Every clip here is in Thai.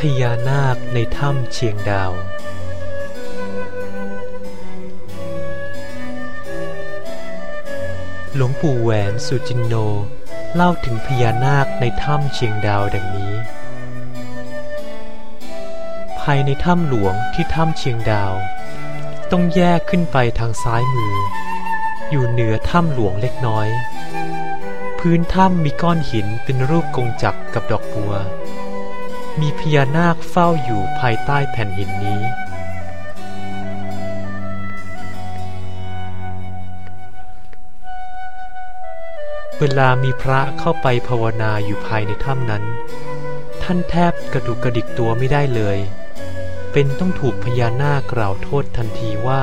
พญานาคในถ้ำเชียงดาว หลวงปู่แหวนสุจินโน เล่าถึงพญานาคในถ้ำเชียงดาวดังนี้ ภายในถ้ำหลวงที่ถ้ำเชียงดาว ต้องแยกขึ้นไปทางซ้ายมือ อยู่เหนือถ้ำหลวงเล็กน้อย พื้นถ้ำมีก้อนหินเป็นรูปกงจักรกับดอกบัว มีพญานาคเฝ้าอยู่ภายใต้แผ่นหินนี้ เวลามีพระเข้าไปภาวนาอยู่ภายในถ้ำนั้น ท่านแทบกระดุกกระดิกตัวไม่ได้เลย เป็นต้องถูกพญานาคกล่าวโทษทันทีว่า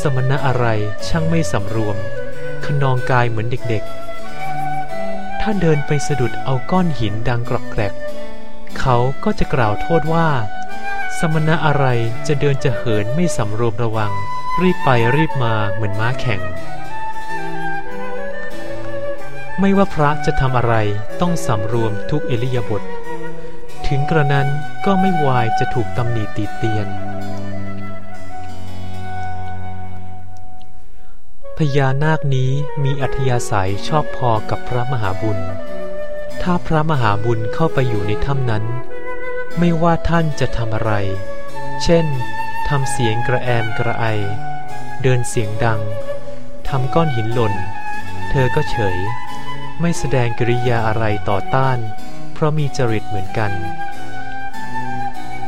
สมณะอะไรช่างไม่สำรวม ขนองกายเหมือนเด็กๆ ถ้าเดินไปสะดุดเอาก้อนหินดังกรอกแกรก เขาก็จะกล่าวโทษว่า สมณะอะไรจะเดินจะเหินไม่สำรวมระวัง รีบไปรีบมาเหมือนม้าแข่ง ไม่ว่าพระจะทำอะไรต้องสำรวมทุกเอริยาบท ถึงกระนั้นก็ไม่วายจะถูกตำหนิตีเตียนพญานาคนี้มีอัธยาศัยชอบพอกับพระมหาบุญ ถ้าพระมหาบุญเข้าไปอยู่ในถ้ำนั้น ไม่ว่าท่านจะทำอะไร เช่นทำเสียงกระแอมกระไอ เดินเสียงดังทำก้อนหินหล่น เธอก็เฉย ไม่แสดงกิริยาอะไรต่อต้าน เพราะมีจริตเหมือนกัน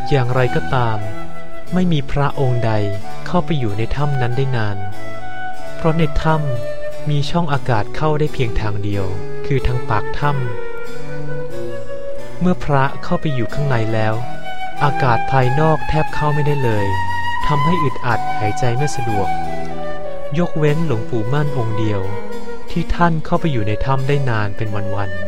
อย่างไรก็ตาม ไม่มีพระองค์ใดเข้าไปอยู่ในถ้ำนั้นได้นาน เพราะในถ้ำมีช่องอากาศเข้าได้เพียงทางเดียว คือทางปากถ้ำ เมื่อพระเข้าไปอยู่ข้างในแล้ว อากาศภายนอกแทบเข้าไม่ได้เลยทำให้อึดอัดหายใจไม่สะดวก ยกเว้นหลวงปู่มั่นองค์เดียว ที่ท่านเข้าไปอยู่ในถ้ำได้นานเป็นวันๆ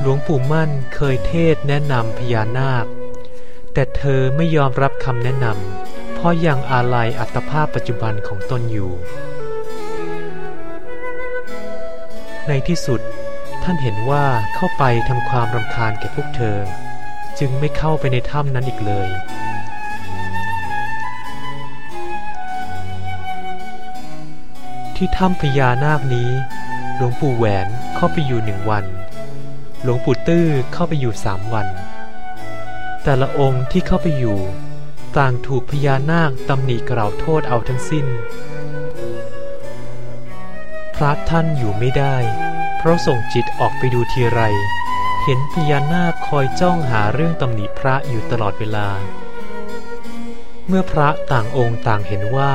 หลวงปู่มั่นเคยเทศแนะนำพญานาค แต่เธอไม่ยอมรับคำแนะนำ ราะยังอาลัยอัตภาพปัจจุบันของตนอยู่ ในที่สุดท่านเห็นว่าเข้าไปทำความรำคาญแก่พวกเธอ จึงไม่เข้าไปในถ้ำนั้นอีกเลยที่ถ้ำพญานาคนี้ หลวงปู่แหวนเข้าไปอยู่หนึ่งวัน หลวงปู่ตื้อเข้าไปอยู่สามวัน แต่ละองค์ที่เข้าไปอยู่ ต่างถูกพญานาคตำหนิกล่าวโทษเอาทั้งสิ้น พระท่านอยู่ไม่ได้ เพราะส่งจิตออกไปดูทีไร เห็นพญานาคคอยจ้องหาเรื่องตำหนิพระอยู่ตลอดเวลา เมื่อพระต่างองค์ต่างเห็นว่า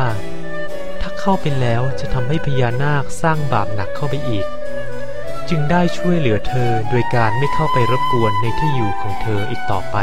ถ้าเข้าไปแล้วจะทำให้พญานาคสร้างบาปหนักเข้าไปอีก จึงได้ช่วยเหลือเธอโดยการไม่เข้าไปรบกวนในที่อยู่ของเธออีกต่อไป